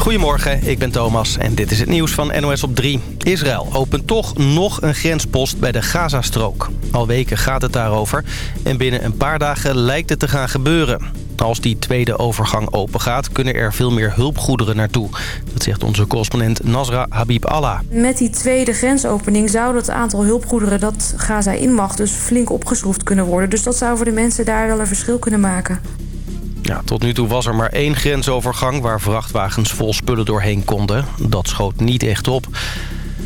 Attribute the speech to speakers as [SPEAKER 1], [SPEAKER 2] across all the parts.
[SPEAKER 1] Goedemorgen, ik ben Thomas en dit is het nieuws van NOS op 3. Israël opent toch nog een grenspost bij de Gazastrook. Al weken gaat het daarover en binnen een paar dagen lijkt het te gaan gebeuren. Als die tweede overgang open gaat, kunnen er veel meer hulpgoederen naartoe. Dat zegt onze correspondent Nasra Habib Allah.
[SPEAKER 2] Met die tweede grensopening zou het aantal hulpgoederen dat Gaza in mag... dus flink opgeschroefd kunnen worden. Dus dat zou voor de mensen daar wel een verschil kunnen maken.
[SPEAKER 1] Ja, tot nu toe was er maar één grensovergang waar vrachtwagens vol spullen doorheen konden. Dat schoot niet echt op.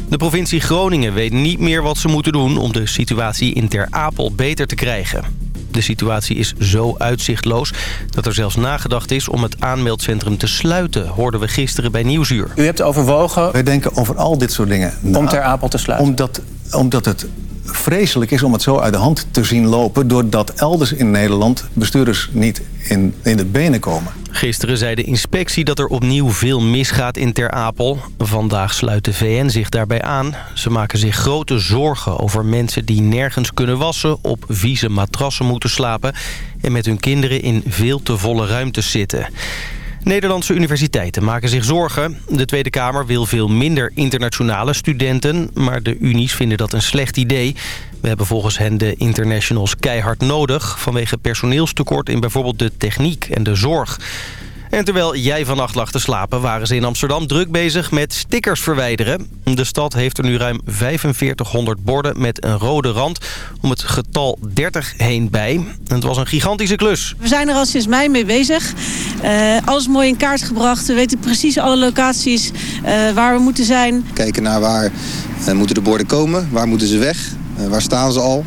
[SPEAKER 1] De provincie Groningen weet niet meer wat ze moeten doen om de situatie in Ter Apel beter te krijgen. De situatie is zo uitzichtloos dat er zelfs nagedacht is om het aanmeldcentrum te sluiten, hoorden we gisteren bij Nieuwsuur.
[SPEAKER 3] U hebt overwogen...
[SPEAKER 4] Wij denken over al dit soort dingen.
[SPEAKER 3] Om Ter Apel te sluiten?
[SPEAKER 4] Omdat, omdat het vreselijk is om het zo uit de hand te zien lopen... doordat elders in Nederland bestuurders niet in, in de benen komen.
[SPEAKER 1] Gisteren zei de inspectie dat er opnieuw veel misgaat in Ter Apel. Vandaag sluit de VN zich daarbij aan. Ze maken zich grote zorgen over mensen die nergens kunnen wassen... op vieze matrassen moeten slapen... en met hun kinderen in veel te volle ruimtes zitten. Nederlandse universiteiten maken zich zorgen. De Tweede Kamer wil veel minder internationale studenten... maar de unies vinden dat een slecht idee. We hebben volgens hen de internationals keihard nodig... vanwege personeelstekort in bijvoorbeeld de techniek en de zorg. En terwijl jij vannacht lag te slapen... waren ze in Amsterdam druk bezig met stickers verwijderen. De stad heeft er nu ruim 4500 borden met een rode rand... om het getal 30 heen bij. En het was een gigantische klus.
[SPEAKER 5] We zijn er al sinds mei mee bezig. Uh, alles mooi in kaart gebracht. We weten precies alle locaties uh, waar we moeten zijn.
[SPEAKER 6] Kijken naar waar uh, moeten de borden komen, waar moeten ze weg, waar staan ze al.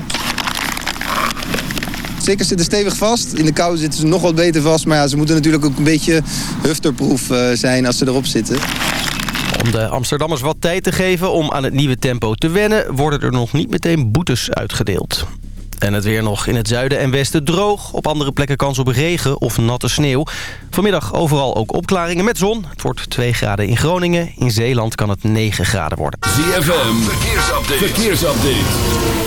[SPEAKER 6] Stickers zitten stevig vast. In de kou zitten ze nog wat beter vast. Maar ja, ze moeten natuurlijk ook een beetje hufterproof zijn als ze erop zitten.
[SPEAKER 1] Om de Amsterdammers wat tijd te geven om aan het nieuwe tempo te wennen... worden er nog niet meteen boetes uitgedeeld. En het weer nog in het zuiden en westen droog. Op andere plekken kans op regen of natte sneeuw. Vanmiddag overal ook opklaringen met zon. Het wordt 2 graden in Groningen. In Zeeland kan het 9 graden worden.
[SPEAKER 7] ZFM, verkeersupdate. verkeersupdate.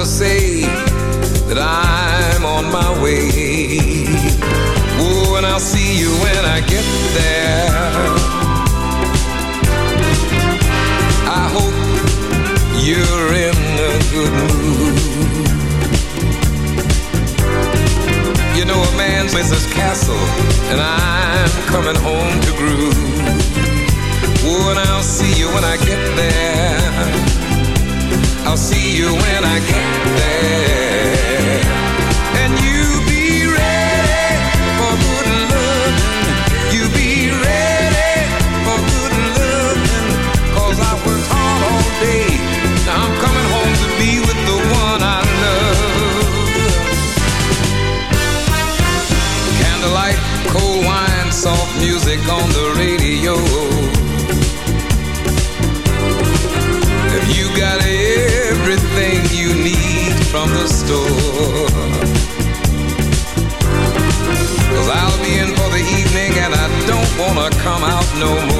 [SPEAKER 8] never say that I'm on my way. Oh, and I'll see you when I get there. see you when I get there. no more.